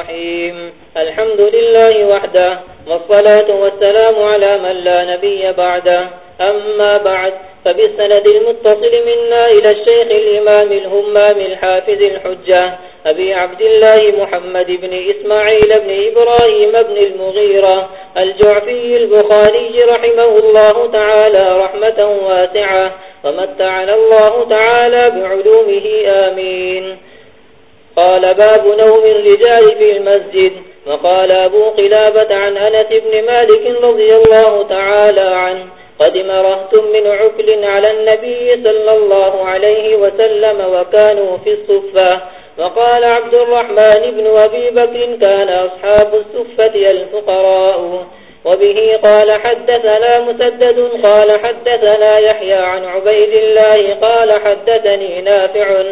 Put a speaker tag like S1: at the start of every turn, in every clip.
S1: الرحيم. الحمد لله وحده، والصلاة والسلام على من لا نبي بعده. أما بعد، فبالسند المتصل منا إلى الشيخ الإمام الهمام الحافظ الحجة، أبي عبد الله محمد بن إسماعيل بن إبراهيم بن المغيرة الجعفي البخاري رحمه الله تعالى رحمة واسعة، ومتعنا الله تعالى بعلومه، آمين. قال باب نوم الرجال في المسجد. وقال أبو قلابة عن أنس بن مالك رضي الله تعالى عنه قدم رهت من عقل على النبي صلى الله عليه وسلم وكانوا في الصفة. وقال عبد الرحمن بن أبي بكر، كان أصحاب الصفة الفقراء. وبه قال حدثنا مسدد، قال حدثنا يحيى عن عبيد الله، قال حدثني نافع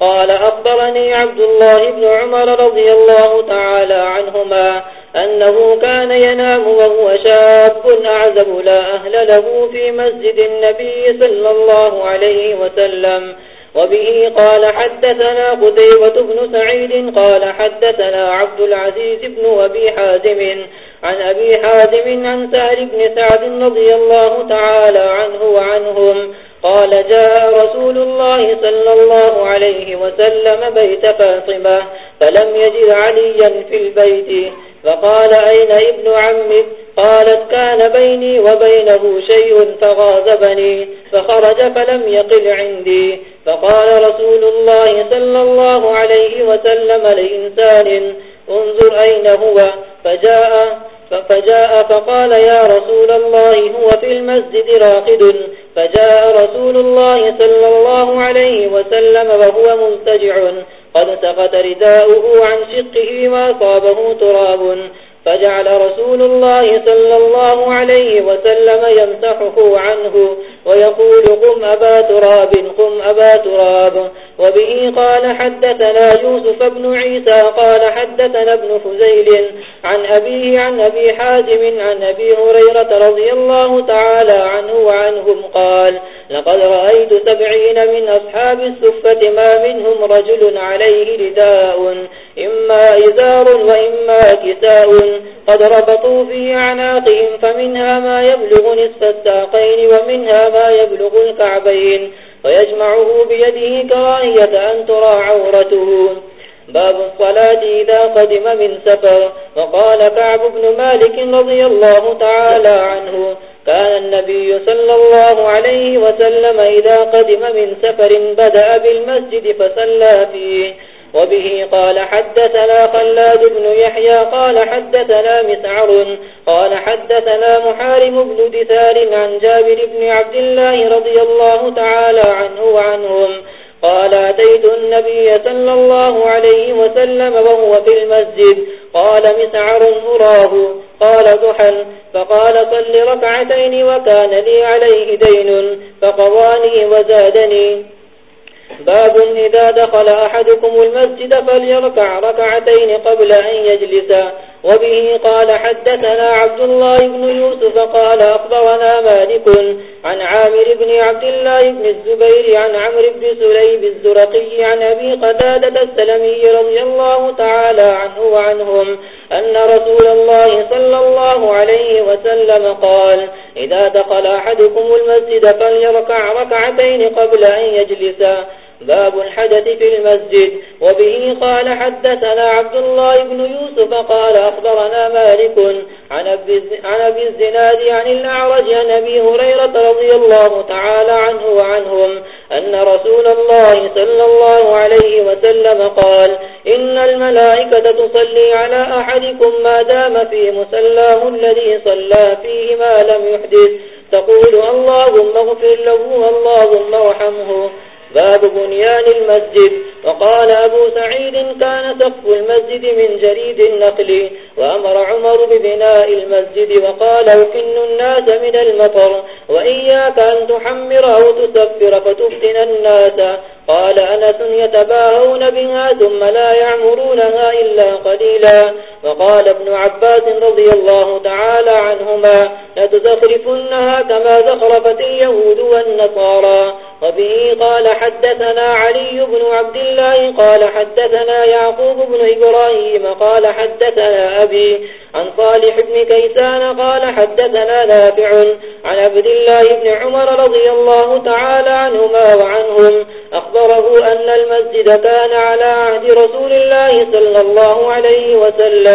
S1: قال أخبرني عبد الله بن عمر رضي الله تعالى عنهما أنه كان ينام وهو شاب أعزب لا أهل له في مسجد النبي صلى الله عليه وسلم وبه قال حدثنا قتيبة بن سعيد قال حدثنا عبد العزيز بن أبي حازم عن أبي حازم عن سهل بن سعد رضي الله تعالى عنه وعنهم قال جاء رسول الله صلى الله عليه وسلم بيت فاطمة فلم يجد عليا في البيت. فقال أين ابن عمك؟ قالت كان بيني وبينه شيء فغاذبني فخرج فلم يقل عندي. فقال رسول الله صلى الله عليه وسلم لإنسان، انظر أين هو؟ فجاء فجاء فقال يا رسول الله هو في المسجد راقد. فجاء رسول الله صلى الله عليه وسلم وهو ملتجع. قد سقط رداؤه عن شقه ما صابه تراب. فجعل رسول الله صلى الله عليه وسلم يمسحه عنه. ويقول قم أبا تراب، قم أبا تراب. وبه قال حدثنا يوسف بن عيسى قال حدثنا ابن فزيل عن أبيه، عن أبي حازم، عن أبي هريرة رضي الله تعالى عنه وعنهم قال لقد رأيت سبعين من أصحاب السفة ما منهم رجل عليه رداء، إما إزار وإما كساء. قد ربطوا في أعناقهم، فمنها ما يبلغ نصف الساقين، ومنها ما يبلغ الكعبين ويجمعه بيده كراهية أن ترى عورته. باب الصلاة إذا قدم من سفر. وقال كعب بن مالك رضي الله تعالى عنه، كان النبي صلى الله عليه وسلم إذا قدم من سفر بدأ بالمسجد فسلى فيه. وبه قال حدثنا خلاد بن يحيى قال حدثنا مسعر قال حدثنا محارم بن دثار عن جابر بن عبد الله رضي الله تعالى عنه وعنهم قال أتيت النبي صلى الله عليه وسلم وهو في المسجد قال مسعر أراه قال ضحا فقال صل ركعتين وكان لي عليه دين فقضاني وزادني باب إذا دخل أحدكم المسجد فليركع ركعتين قبل أن يجلسا وبه قال حدثنا عبد الله بن يوسف قال أخبرنا مالك عن عامر بن عبد الله بن الزبير عن عمر بن سليب الزرقي عن أبي قدادة السلمي رضي الله تعالى عنه وعنهم أن رسول الله صلى الله عليه وسلم قال إذا دخل أحدكم المسجد فليركع ركعتين قبل أن يجلس باب الحدث في المسجد، وبه قال حدثنا عبد الله بن يوسف قال أخبرنا مالك عن أبي الزناد عن الأعرج عن أبي هريرة رضي الله تعالى عنه وعنهم أن رسول الله صلى الله عليه وسلم قال إن الملائكة تصلي على أحدكم ما دام في مسلاه الذي صلى فيه ما لم يحدث، تقول اللهم اغفر له اللهم وحمه باب بنيان المسجد. وقال أبو سعيد كان سقف المسجد من جريد النقل وأمر عمر ببناء المسجد، وقال وكن الناس من المطر، وإياك أن تحمر أو تسفر فتفتن الناس. قال أنس يتباهون بها ثم لا يعمرونها إلا قليلا. وقال ابن عباس رضي الله تعالى عنهما لتزخرفنها كما زخرفت اليهود والنصارى. وبه قال حدثنا علي بن عبد الله قال حدثنا يعقوب بن إبراهيم قال حدثنا أبي عن صالح بن كيسان قال حدثنا نافع عن عبد الله بن عمر رضي الله تعالى عنهما وعنهم أخبره أن المسجد كان على عهد رسول الله صلى الله عليه وسلم.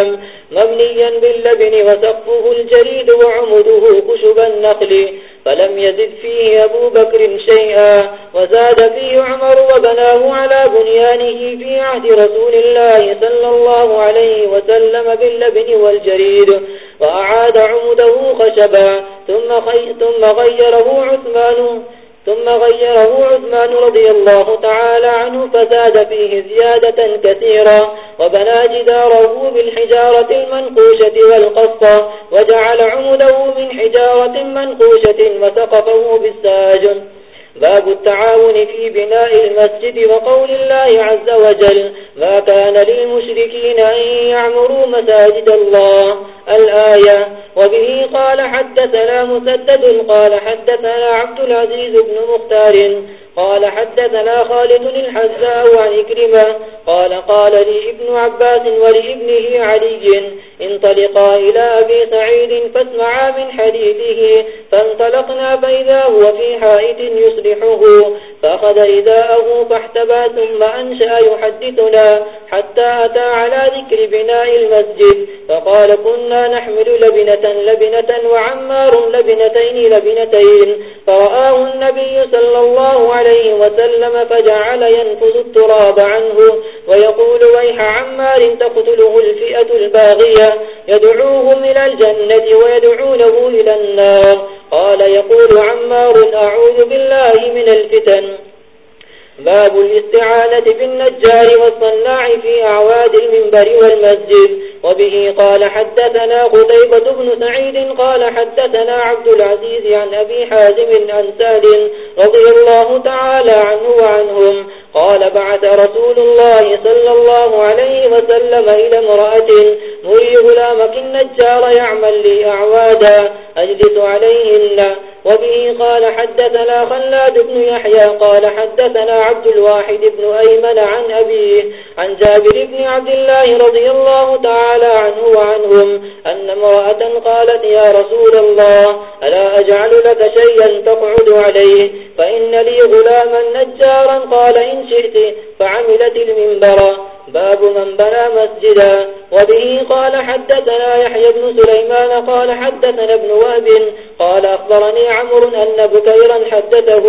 S1: مبنيا باللبن وسقفه الجريد وعمده كشب النقل فلم يزد فيه أبو بكر شيئا، وزاد فيه عمر وبناه على بنيانه في عهد رسول الله صلى الله عليه وسلم باللبن والجريد وأعاد عمده خشبا، ثم غيره عثمان ثم غيره عثمان رضي الله تعالى عنه فزاد فيه زيادة كثيرا وبنى جداره بالحجارة المنقوشة والقصة وجعل عمده من حجارة منقوشة وسقفه بالساجن. باب التعاون في بناء المسجد وقول الله عز وجل ما كان للمشركين أن يعمروا مساجد الله. الآية وبه قال حدثنا مسدد قال حدثنا عبد العزيز بن مختار قال حدثنا خالد الحزاء عن إكرمة قال قال لي ابن عباس ولابنه علي انطلقا إلى أبي سعيد فاسمعا من حديثه فانطلقنا فإذا هو في حائط يصلحه فأخذ رداءه فاحتبى ثم أنشأ يحدثنا حتى أتى على ذكر بناء المسجد فقال كنا نحمل لبنة لبنة وعمار لبنتين لبنتين. فرآه النبي صلى الله عليه وسلم فجعل ينفذ التراب عنه، ويقول ويح عمار تقتله الفئة الباغية يدعوهم إلى الجنة ويدعونه إلى النار. قال يقول عمار أعوذ بالله من الفتن. باب الاستعانة بالنجار والصناع في أعواد المنبر والمسجد. وبه قال حدثنا قتيبة بن سعيد قال حدثنا عبد العزيز عن أبي حازم عن سال رضي الله تعالى عنه وعنهم قال بعث رسول الله صلى الله عليه وسلم إلى امرأة مري غلامك النجار يعمل لي أعوادا أجلس عليهن وبه قال حدثنا خلاد بن يحيى قال حدثنا عبد الواحد بن أيمن عن أبيه عن جابر بن عبد الله رضي الله تعالى عنه وعنهم أن امرأة قالت يا رسول الله، ألا أجعل لك شيئا تقعد عليه؟ فإن لي غلاما نجارا قال إن شئت فعملت المنبر. باب من بنى مسجدا وبه قال حدثنا يحيى بن سليمان قال حدثنا ابن وهب قال أخبرني عمر أن بكيرا حدثه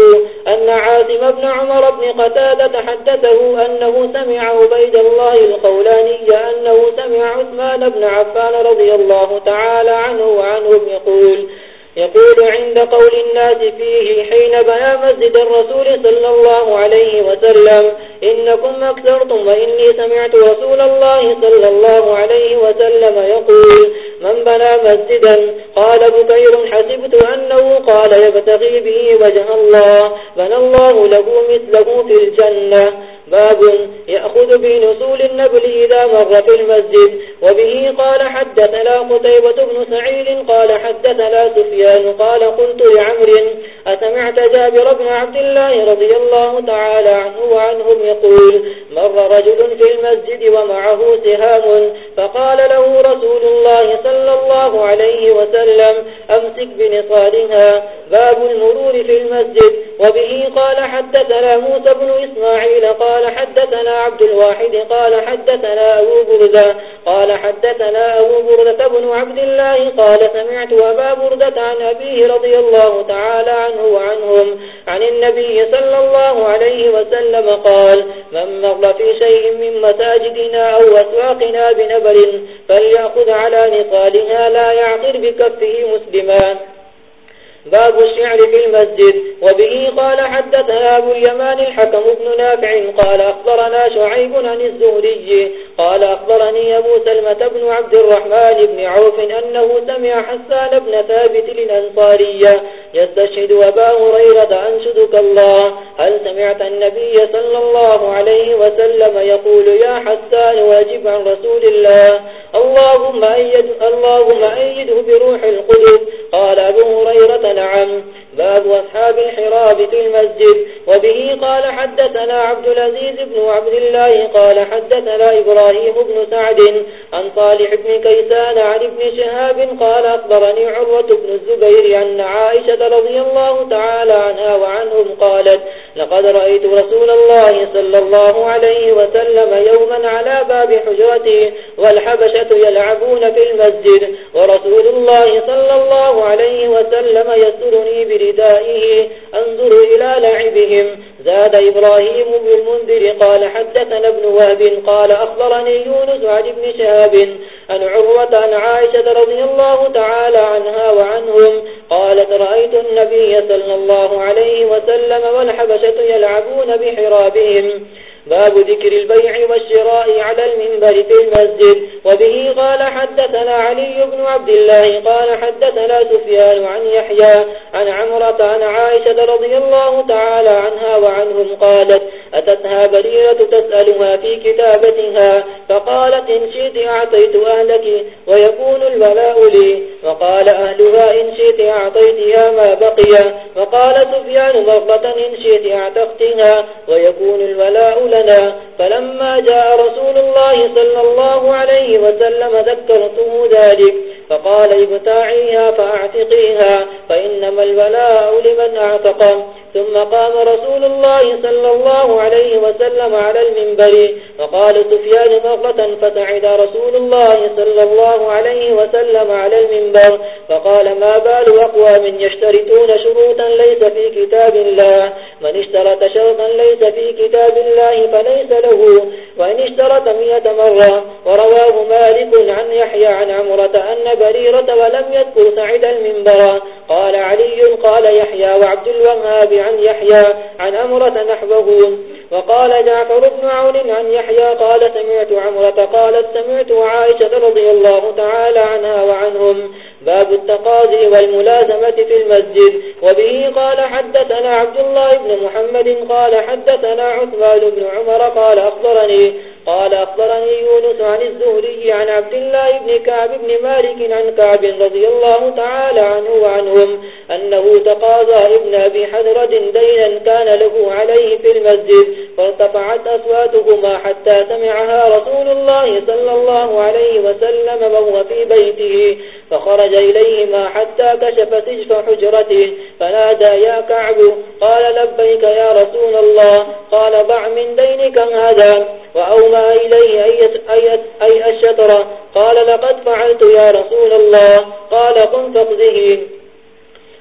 S1: أن عاثم بن عمر بن قتادة حدثه أنه سمع عبيد الله القولاني أنه سمع عثمان بن عفان رضي الله تعالى عنه وعنه يقول يقول عند قول الناس فيه حين بنا مسجد الرسول صلى الله عليه وسلم، إنكم أكثرتم وإني سمعت رسول الله صلى الله عليه وسلم يقول من بنا مسجدا قال بكير حسبت أنه قال يبتغي به وجه الله، بنى الله له مثله في الجنة. باب يأخذ بنسول النبل إذا مر في المسجد، وبه قال حدثنا قتيبة بن سعيد قال حدثنا سفيان قال قلت لعمر، أسمعت جابر بن عبد الله رضي الله تعالى عنه وعنهم يقول، مر رجل في المسجد ومعه سهام، فقال له رسول الله صلى الله عليه وسلم، أمسك بنصالها باب المرور في المسجد، وبه قال حدثنا موسى بن إسماعيل قال قال حدثنا عبد الواحد، قال حدثنا أبو بردة، قال حدثنا أبو بردة بن عبد الله، قال سمعت أبا بردة عن أبيه رضي الله تعالى عنه وعنهم، عن النبي صلى الله عليه وسلم قال من مر في شيء من مساجدنا أو أسواقنا بنبل فليأخذ على نصالها لا يعقر بكفه مسلمان باب الشعر في المسجد، وبه قال حدثنا أبو اليمان الحكم بن نافع قال أخبرنا شعيب عن الزهري، قال أخبرني أبو سلمة بن عبد الرحمن بن عوف أنه سمع حسان بن ثابت للأنصارية يستشهد أبا هريرة عن أنشدك الله، هل سمعت النبي صلى الله عليه وسلم يقول يا حسان واجب عن رسول الله؟ اللهم أيد اللهم أيده بروح القدس. قال أبو هريرة نعم. باب أصحاب الحراب في المسجد، وبه قال حدثنا عبد العزيز بن عبد الله قال حدثنا إبراهيم بن سعد عن صالح بن كيسان عن ابن شهاب قال أخبرني عروة بن الزبير أن عائشة رضي الله تعالى عنها وعنهم قالت لقد رأيت رسول الله صلى الله عليه وسلم يوما على باب حجرته والحبشة يلعبون في المسجد، ورسول الله صلى الله عليه وسلم يسرني بردائه أنظر إلى لعبهم. زاد إبراهيم بالمنذر قال حدثنا ابن وهب قال أخبرني يونس عن ابن شهاب أن عروة عن عائشة رضي الله تعالى عنها وعنهم قالت رأيت النبي صلى الله عليه وسلم والحبشة يلعبون بحرابهم. باب ذكر البيع والشراء على المنبر في المسجد. وبه قال حدثنا علي بن عبد الله قال حدثنا سفيان عن يحيى عن عمرة عن عائشة رضي الله تعالى عنها وعنهم قالت أتتها بريرة تسألها في كتابتها، فقالت إن شئت أعطيت أهلك ويكون الولاء لي. وقال أهلها إن شئت أعطيتها ما بقي. وقال سفيان مرضة إن شئت أعتقتها ويكون الولاء لنا فلما جاء رسول الله صلى الله عليه وسلم ذكرته ذلك، فقال ابتاعيها فأعتقيها، فإنما الولاء لمن أعتقى ثم قام رسول الله صلى الله عليه وسلم على المنبر وقال سفيان مرة فتعد رسول الله صلى الله عليه وسلم على المنبر. فقال ما بال أقوى من يشترطون شروطا ليس في كتاب الله. من اشترط شرطا ليس في كتاب الله فليس له. وإن اشترط مئة مرة، ورواه مالك عن يحيى عن عمرة أن بريرة ولم يذكر سعد المنبر. قال علي، قال يحيى وعبد الوهاب عن يحيى عن أمرة نحوه. وقال جعفر بن عون عن يحيى يحيى قال سمعت عمرة قالت سمعت عائشة رضي الله تعالى عنها وعنهم. باب التقاضي والملازمة في المسجد. وبه قال حدثنا عبد الله بن محمد قال حدثنا عثمان بن عمر قال أخبرني قال أخبرني يونس عن الزهري عن عبد الله بن كعب بن مالك عن كعب رضي الله تعالى عنه وعنهم أنه تقاضى ابن أبي حذرة دينا كان له عليه في المسجد فارتفعت أسواتهما حتى سمعها رسول الله صلى الله عليه وسلم وهو في بيته فخرج إليهما حتى كشف سجف حجرته، فنادى، يا كعب، قال لبيك يا رسول الله، قال ضع من دينك هذا، وأومى إليه أي الشطر قال لقد فعلت يا رسول الله، قال قم فقذه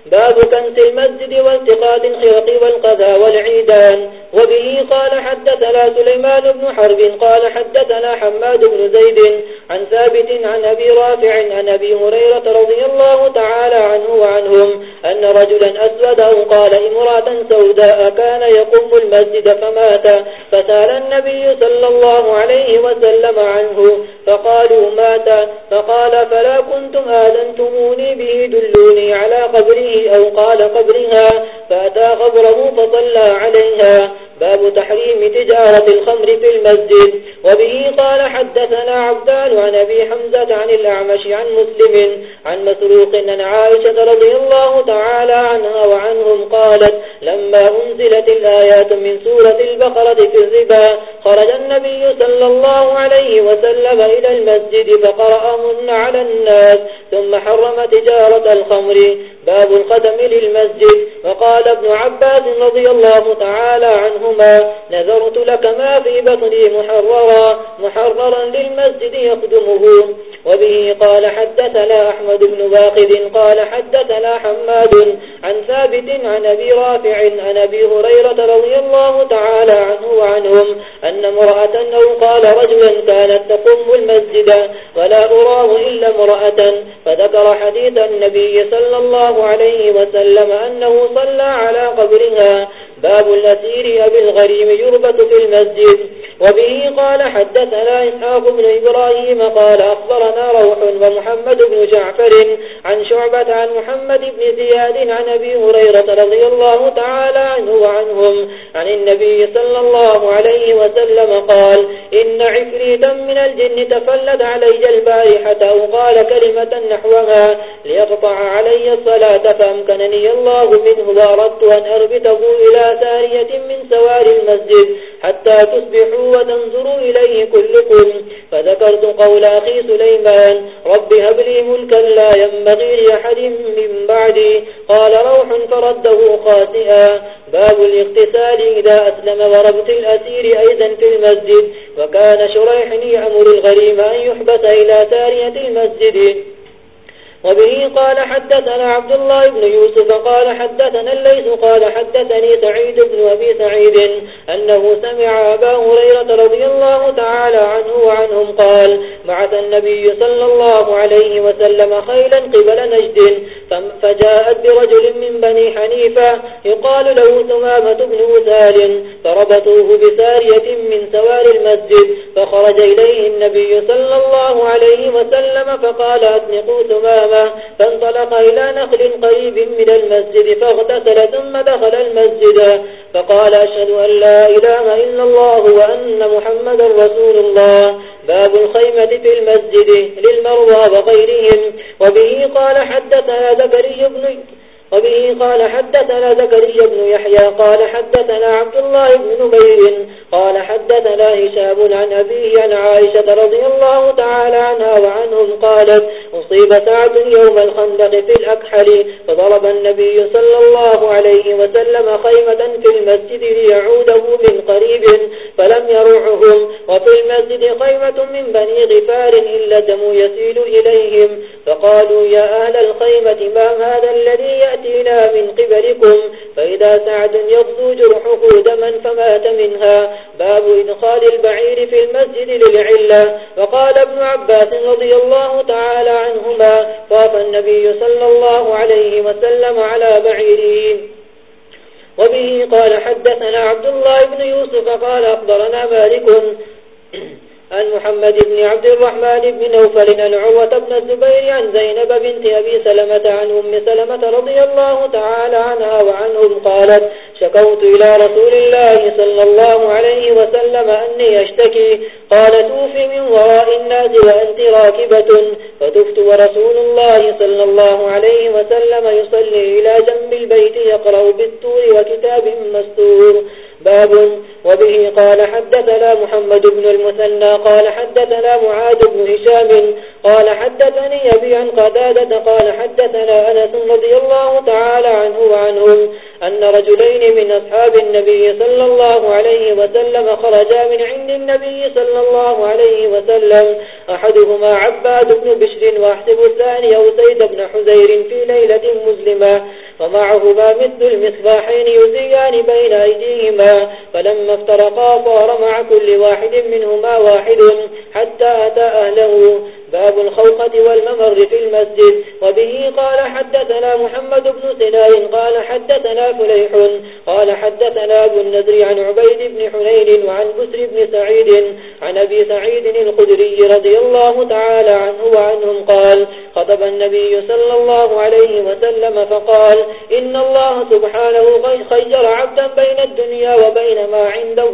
S1: باب كنس المسجد والتقاد الخرق والقذى والعيدان. وبه قال حدثنا سليمان بن حرب، قال حدثنا حماد بن زيد عن ثابت عن أبي رافع عن أبي هريرة رضي الله تعالى عنه وعنهم أن رجلا أسود أو قال إمراة سوداء كان يقوم المسجد فمات فسال النبي صلى الله عليه وسلم عنه، فقالوا مات، فقال فلا كنتم آذنتموني به، دلوني على قبره أو قال قبرها فأتى قبره فطلى عليها باب تحريم تجارة الخمر في المسجد، وبه قال حدثنا عبدان عن أبي حمزة عن الأعمش عن مسلم عن مسروق أن عائشة رضي الله تعالى عنها وعنهم قالت لما أنزلت الآيات من سورة البقرة في الربا، خرج النبي صلى الله عليه وسلم إلى المسجد فقرأهن على الناس، ثم حرم تجارة الخمر. باب القدم للمسجد، وقال ابن عباس رضي الله تعالى عنه عنهما نذرت لك ما في بطني محررا محررا للمسجد يخدمه. وبه قال حدثنا أحمد بن باقد قال حدثنا حماد عن ثابت عن أبي رافع عن أبي هريرة رضي الله تعالى عنه وعنهم أن مرأة أو قال رجلا كانت تقوم المسجد ولا أراه إلا مرأة فذكر حديث النبي صلى الله عليه وسلم أنه صلى على قبرها باب النسير أبي الغريم يربط في المسجد. وبه قال حدثنا إسحاق بن إبراهيم قال أخبرنا روح ومحمد بن جعفر عن شعبة عن محمد بن زياد عن أبي هريرة رضي الله تعالى عنه وعنهم عن النبي صلى الله عليه وسلم قال إن عفريتا من الجن تفلت علي البارحة أو قال كلمة نحوها ليقطع علي الصلاة فأمكنني الله منه وأردت أن أربته إلى سارية من سوار المسجد حتى تصبحوا وتنظروا إليه كلكم. فذكرت قول أخي سليمان، رب هب لي ملكا لا ينبغي لأحد من بعدي. قال روح فرده خاسئا باب الاغتسال إذا أسلم وربط الأسير أيضا في المسجد. وكان شريح يأمر الغريم أن يحبس إلى تارية المسجد. وبه قال حدثنا عبد الله بن يوسف قال حدثنا الليس قال حدثني سعيد بن أبي سعيد أنه سمع أبا هريرة رضي الله تعالى عنه وعنهم قال، بعث النبي صلى الله عليه وسلم خيلا قبل نجد فجاءت برجل من بني حنيفة يقال له ثمامة بن وسال، فربطوه بسارية من سوار المسجد، فخرج إليه النبي صلى الله عليه وسلم فقال أتنقوا ثمامة، فانطلق إلى نخل قريب من المسجد فاغتسل ثم دخل المسجد، فقال أشهد أن لا إله إلا الله وأن محمد رسول الله. باب الخيمة في المسجد للمروى وغيرهم. وبه قال حدثنا زكريا بن وبه قال حدثنا زكريا بن يحيى، قال حدثنا عبد الله بن نبير، قال حدثنا هشام عن أبيه عن عائشة رضي الله تعالى عنها وعنهم قالت أصيب سعد يوم الخندق في الأكحل، فضرب النبي صلى الله عليه وسلم خيمة في المسجد ليعوده من قريب فلم يروعهم، وفي المسجد خيمة من بني غفار إلا دم يسيل إليهم. فقالوا يا أهل الخيمة، ما هذا الذي يأتينا من قبلكم؟ فإذا سعد يغزو جرحه دما فمات منها. باب إدخال البعير في المسجد للعلة. وقال ابن عباس رضي الله تعالى عنهما طاف النبي صلى الله عليه وسلم على بعيره. وبه قال حدثنا عبد الله بن يوسف، قال أخبرنا مالك عن محمد بن عبد الرحمن بن نوفل عن عروة بن الزبير عن زينب بنت أبي سلمة عن أم سلمة رضي الله تعالى عنها وعنهم قالت شكوت إلى رسول الله صلى الله عليه وسلم أني أشتكي. قال توفي من وراء الناس وأنت راكبة. فتفت ورسول الله صلى الله عليه وسلم يصلي إلى جنب البيت يقرأ بالتور وكتاب مستور. باب وبه قال حدثنا محمد بن المثنى، قال حدثنا معاذ بن هشام، قال حدثني أبي عن قدادة قال حدثنا أنس رضي الله تعالى عنه وعنهم أن رجلين من أصحاب النبي صلى الله عليه وسلم خرجا من عند النبي صلى الله عليه وسلم، أحدهما عباد بن بشر وأحسب الثاني أو سيد بن حزير في ليلة مسلمة. ومعهما مثل المصباحين يزيان بين أيديهما، فلما افترقا صار مع كل واحد منهما واحد حتى أتى أهله. باب الخوخة والممر في المسجد، وبه قال حدثنا محمد بن سناء قال حدثنا فليح، قال حدثنا أبو النذر عن عبيد بن حنين وعن بسر بن سعيد، عن أبي سعيد الخدري رضي الله تعالى عنه وعنهم قال خطب النبي صلى الله عليه وسلم فقال إن الله سبحانه خير عبدا بين الدنيا وبين ما عنده،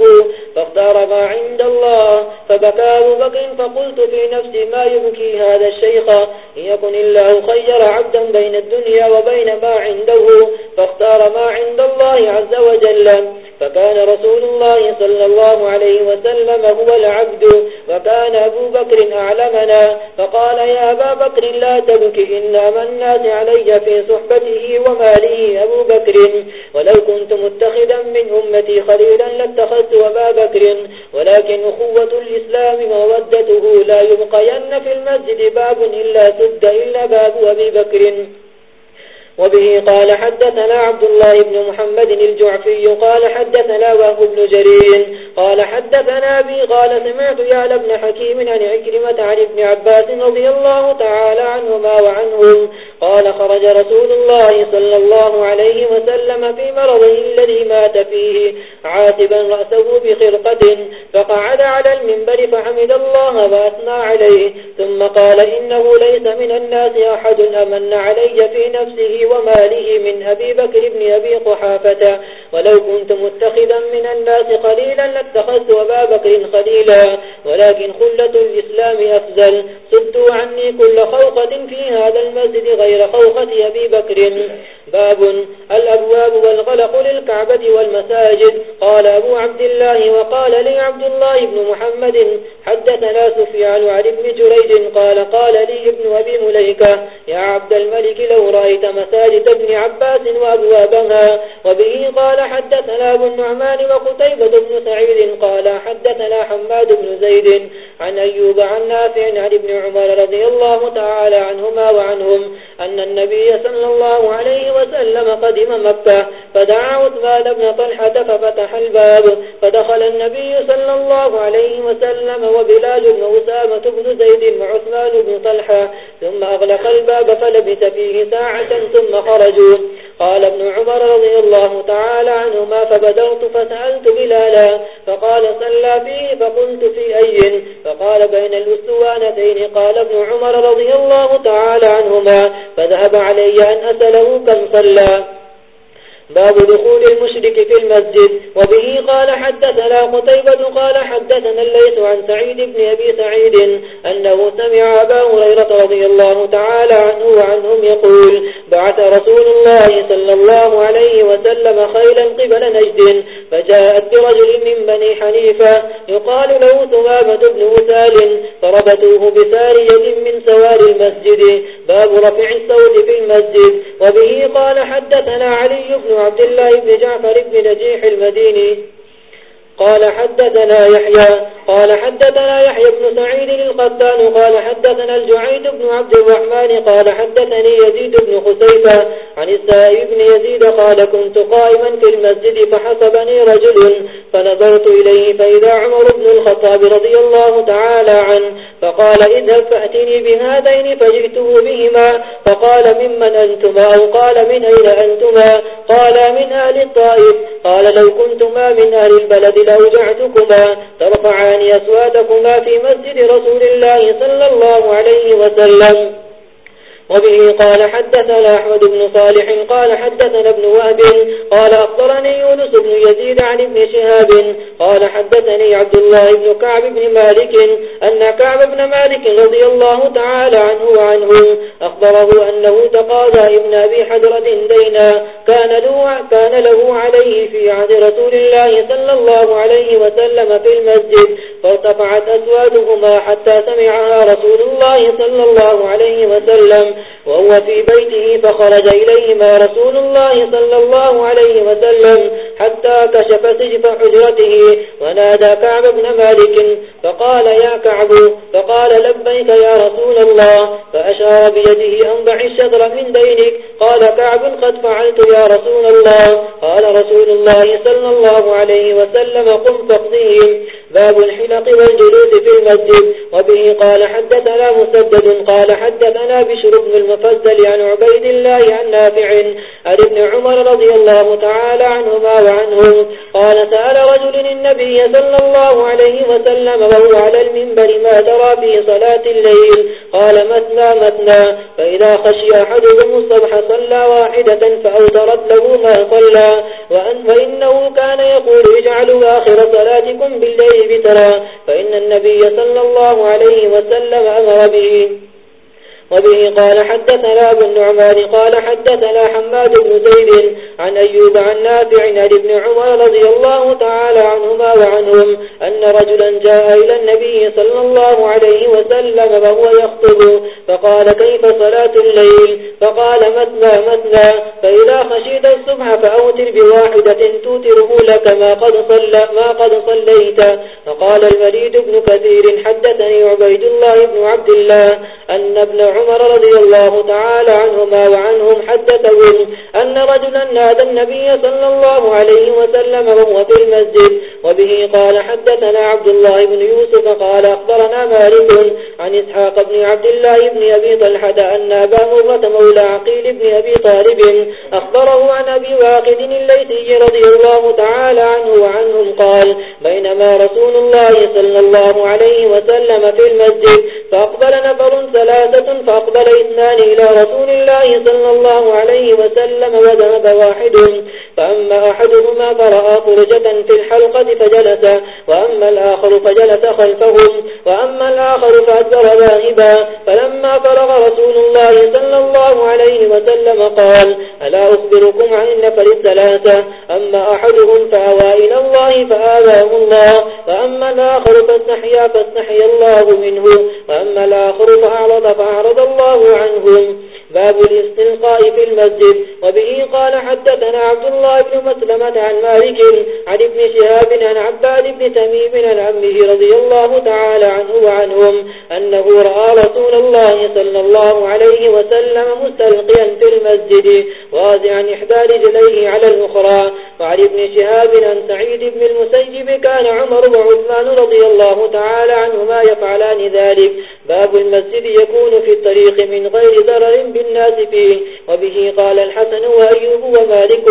S1: فاختار ما عند الله، فبكى أبو بكر فقلت في نفسي ما يبقى يبكي هذا الشيخ يكن الله خير عبدا بين الدنيا وبين ما عنده فاختار ما عند الله عز وجل. فكان رسول الله صلى الله عليه وسلم هو العبد وكان أبو بكر أعلمنا فقال يا أبا بكر لا تبك إن أما الناس علي في صحبته وماله أبو بكر ولو كنت متخذا من أمتي خليلا لاتخذت أبا بكر ولكن أخوة الإسلام مودته لا يبقين في المسجد باب إلا سد إلا باب أبي بكر وبه قال حدثنا عبد الله بن محمد الجعفي قال حدثنا وهو بن جرير قال حدثنا بي قال سمعت يعلى بن حكيم عن عكرمة عن ابن عباس رضي الله تعالى عنهما وعنهم قال خرج رسول الله صلى الله عليه وسلم في مرضه الذي مات فيه عاتبا رأسه بخرقة فقعد على المنبر فحمد الله وأثنى عليه ثم قال إنه ليس من الناس أحد أمن علي في نفسه وماله من أبي بكر بن أبي قحافة. ولو كنت متخذا من الناس قليلا لاتخذت أبا بكر خليلا. ولكن خلة الإسلام أفزل سدوا عني كل خوقة في هذا المسجد غير خوقة أبي بكر. باب الأبواب والغلق للكعبة والمساجد. قال أبو عبد الله وقال لي عبد الله بن محمد حدثنا سفيان عن ابن جريد قال قال لي ابن أبي مليكة يا عبد الملك لو رأيت مساجد ابن عباس وأبوابها وبه قال حدثنا ابن نعمان وقتيبة بن سعيد قال حدثنا حماد بن زيد عن أيوب عن نافع عن ابن عمر رضي الله تعالى عنهما وعنهم أن النبي صلى الله عليه وسلم قدم مكة، فدعا عثمان بن طلحة، ففتح الباب، فدخل النبي صلى الله عليه وسلم وبلال بن أسامة بن زيد وعثمان بن طلحة، ثم أغلق الباب فلبت فيه ساعة، ثم خرجوا. قال ابن عمر رضي الله تعالى عنهما فبدرت فسألت بلالا فقال صلى فيه فقلت في أي فقال بين الأسوانتين قال ابن عمر رضي الله تعالى عنهما فذهب علي أن أسأله كم صلى باب دخول المشرك في المسجد. وبه قال حدثنا قتيبة قال حدثنا الليس عن سعيد بن أبي سعيد أنه سمع أبا هريرة رضي الله تعالى عنه وعنهم يقول بعث رسول الله صلى الله عليه وسلم خيلا قبل نجد، فجاءت برجل من بني حنيفة يقال له ثمامة بن وسال، فربتوه بسارية من سوار المسجد. باب رفع الصوت في المسجد. وبه قال حدثنا علي بن عبد الله بن جعفر بن نجيح المديني قال حدثنا يحيى، قال حدثنا يحيى بن سعيد القتان قال حدثنا الجعيد بن عبد الرحمن، قال حدثني يزيد بن خسيفة عن السائب بن يزيد قال كنت قائما في المسجد، فحسبني رجل فنظرت إليه فإذا عمر بن الخطاب رضي الله تعالى عنه فقال اذهب فأتني بهذين فجئته بهما فقال ممن أنتما أو قال من أين أنتما قال من أهل الطائف قال لو كنتما من أهل البلد لأوجعتكما ترفعان أسواتكما في مسجد رسول الله صلى الله عليه وسلم وبه قال حدثنا أحمد بن صالح قال حدثنا ابن وهب قال أخبرني يونس بن يزيد عن ابن شهاب قال حدثني عبد الله بن كعب بن مالك أن كعب بن مالك رضي الله تعالى عنه وعنه أخبره أنه تقاضى ابن أبي حدرة دينا كان له, كان له عليه في عهد رسول الله صلى الله عليه وسلم في المسجد فارتفعت أسوادهما حتى سمعها رسول الله صلى الله عليه وسلم وهو في بيته فخرج إليهما رسول الله صلى الله عليه وسلم حتى كشف سجف حجرته ونادى كعب بن مالك فقال يا كعب فقال لبيك يا رسول الله فأشار بيده أنبع الشجر من دينك قال كعب قد فعلت يا رسول الله قال رسول الله صلى الله عليه وسلم قم فقضيهم باب الحلق والجلوس في المسجد. وبه قال حدثنا مسدد قال حدثنا بشر بن المفزل عن عبيد الله عن نافع عن ابن عمر رضي الله تعالى عنهما وعنهم قال سأل رجل النبي صلى الله عليه وسلم وهو على المنبر ما ترى في صلاة الليل. قال مثنى مثنى. فإذا خشي أحدهم الصبح صلى واحدة فأوترت له ما صلى. وأن فإنه كان يقول اجعلوا آخر صلاتكم بالليل الغيب ترى فإن النبي صلى الله عليه وسلم أمر به. وبه قال حدثنا ابن نعمان قال حدثنا حماد بن زيد عن أيوب عن نافع عن ابن عمر رضي الله تعالى عنهما وعنهم أن رجلا جاء إلى النبي صلى الله عليه وسلم وهو يخطب فقال كيف صلاة الليل؟ فقال مثنى مثنى فإذا خشيت الصبح فأوتر بواحدة توتره لك ما قد, صلى ما قد صليت. فقال المريد بن كثير حدثني عبيد الله بن عبد الله أن ابن عمر رضي الله تعالى عنهما وعنهم حدثهم أن رجلا نادى النبي صلى الله عليه وسلم وهو في المسجد. وبه قال حدثنا عبد الله بن يوسف قال أخبرنا مالك عن إسحاق بن عبد الله بن أبي طلحة أن أبا مرة مولى عقيل بن أبي طالب أخبره عن أبي واقد الليثي رضي الله تعالى عنه وعنهم قال بينما رسول الله صلى الله عليه وسلم في المسجد فأقبل نفر ثلاثة فأقبل إثنان إلى رسول الله صلى الله عليه وسلم وذهب واحد. فأما أحدهما فرأى فرجة في الحلقة فجلس، وأما الآخر فجلس خلفهم وأما الآخر فأدبر ذاهبا. فلما فرغ رسول الله صلى الله عليه وسلم قال ألا أخبركم عن النفر الثلاثة؟ أما أحدهم فأوى إلى الله فآذاه الله، وأما الآخر فاستحيا فاستحيا الله منه، وأما وأما الآخر فأعرض فأعرض الله عنهم. باب الاستلقاء في المسجد. وبه قال حدثنا عبد الله بن مسلمة عن مالك عن ابن شهاب عن عباد بن تميم عن عمه رضي الله تعالى عنه وعنهم أنه رأى رسول الله صلى الله عليه وسلم مستلقيا في المسجد واضعا إحدى رجليه على الأخرى. وعن ابن شهاب عن سعيد بن المسيب كان عمر وعثمان رضي الله تعالى عنهما يفعلان ذلك. باب المسجد يكون في الطريق من غير ضرر بالناس فيه. وبه قال الحسن وأيوب ومالك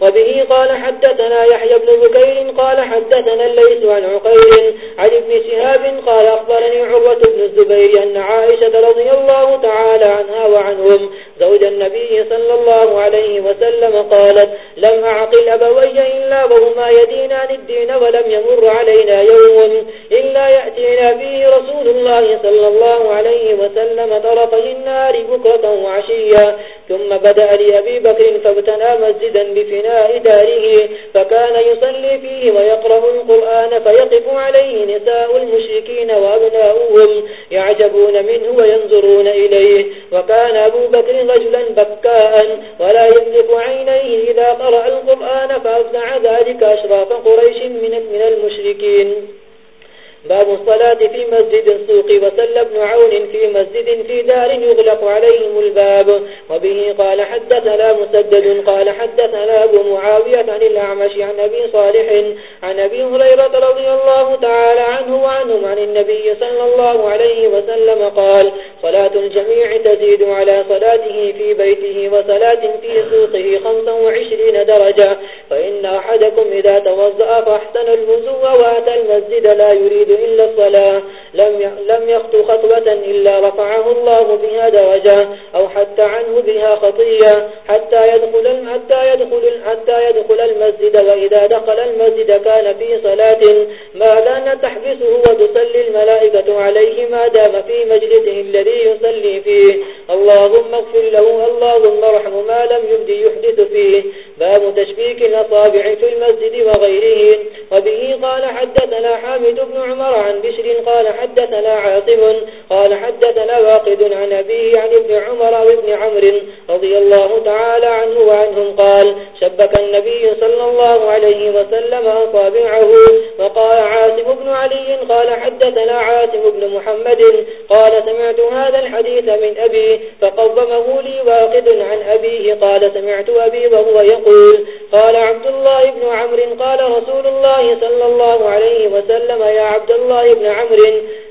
S1: وبه قال حدثنا يحيى بن بكير قال حدثنا الليس عن عقير عن ابن شهاب قال أخبرني عروة بن الزبير أن عائشة رضي الله تعالى عنها وعنهم زوج النبي صلى الله عليه وسلم قالت لم أعقل أبوي إلا وهما يدينان الدين ولم يمر علينا يوم إلا يأتينا فيه رسول الله صلى الله الله عليه وسلم طرفي النار بكرة وعشيا ثم بدأ لأبي بكر فابتنى مسجدا بفناء داره فكان يصلي فيه ويقرأ القرآن فيقف عليه نساء المشركين وأبناؤهم يعجبون منه وينظرون إليه وكان أبو بكر رجلا بكاء ولا يملك عينيه إذا قرأ القرآن فأفزع ذلك أشراف قريش من المشركين باب الصلاة في مسجد السوق وسل ابن عون في مسجد في دار يغلق عليهم الباب وبه قال حدثنا مسدد قال حدثنا أبو معاوية عن الأعمش عن أبي صالح عن أبي هريرة رضي الله تعالى عنه وعنهم عن النبي صلى الله عليه وسلم قال صلاة الجميع تزيد على صلاته في بيته وصلاة في سوقه خمسا وعشرين درجة فإن أحدكم إذا توزأ فاحسن المزو واتى المسجد لا يريد إلا الصلاة. لم يخطو خطوة إلا رفعه الله بها درجة أو حتى عنه بها خطية حتى يدخل, حتى يدخل, حتى يدخل المسجد وإذا دخل المسجد كان في صلاة. ما دان تحبسه وتصلي الملائكة عليه؟ ما دام في مجلسه الذي يصلي فيه. اللهم اغفر له اللهم رحم ما لم يبدي يحدث فيه. باب تشبيك الأصابع في المسجد وغيره وبه قال حدثنا حامد بن عمر عن بشر قال حدثنا عاصم قال حدثنا واقد عن أبيه عن ابن عمر وابن عمر رضي الله تعالى عنه وعنهم قال شبك النبي صلى الله عليه وسلم أصابعه وقال علي قال حدثنا عاتم بن محمد قال سمعت هذا الحديث من أبي فقومه لي واقد عن أبيه قال سمعت أبي وهو يقول قال عبد الله بن عمر قال رسول الله صلى الله عليه وسلم، يا عبد الله بن عمر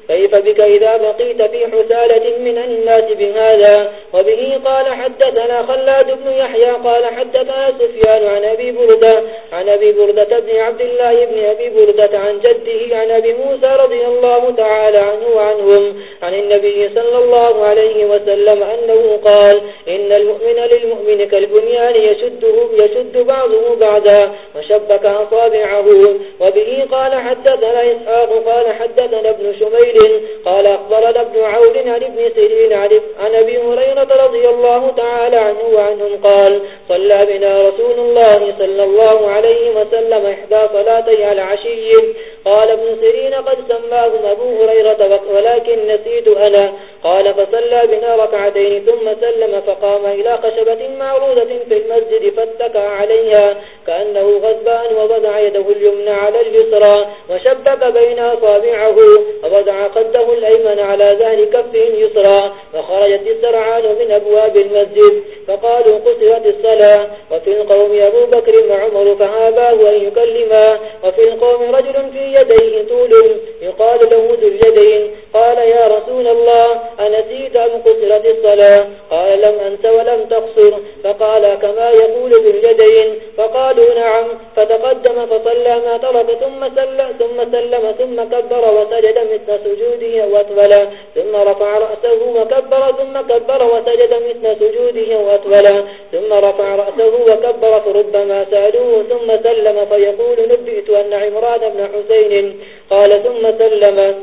S1: كيف بك إذا بقيت في حسالة من الناس بهذا؟ وبه قال حدثنا خلاد بن يحيى، قال حدثنا سفيان عن أبي بردة، عن أبي بردة بن عبد الله بن أبي بردة عن جده عن أبي موسى رضي الله تعالى عنه وعنهم، عن النبي صلى الله عليه وسلم أنه قال إن المؤمن للمؤمن كالبنيان يشده، يشد بعضه بعضا وشبك أصابعه وبه قال حدثنا إسحاق، قال حدثنا ابن شميل، قال أخبرنا ابن عون عن ابن سيرين عن أبي هريرة رضي الله تعالى عنه وعنهم قال صلى بنا رسول الله صلى الله عليه وسلم إحدى صلاتي على عشي. قال ابن سيرين قد سماهم أبو هريرة، ولكن نسيت أنا. قال فصلى بنا ركعتين ثم سلم، فقام إلى خشبة معروضة في المسجد فاتكى عليها. كأنه غزبان ووضع يده اليمنى على اليسرى وشبك بين أصابعه ووضع قده الأيمن على ذهن كفه اليسرى وخرجت السرعان من أبواب المسجد فقالوا قصرت الصلاة وفي القوم أبو بكر وعمر فهاباه أن يكلما وفي القوم رجل في يديه طول يقال له ذو اليدين قال يا رسول الله أنسيت أم قصرت الصلاة؟ قال، لم أنت ولم تقصر. فقال، كما يقول ذو اليدين. فقالوا، نعم. فتقدم فصلى ما طلب، ثم سلم ثم سلم، ثم كبر وسجد مثل سجوده وأطول. ثم رفع رأسه وكبر، ثم كبر وسجد مثل سجوده وأطول. ثم رفع رأسه وكبر، فربما سألوه، ثم سلم، فيقول، نبئت أن عمران بن حسين. قال، ثم سلم.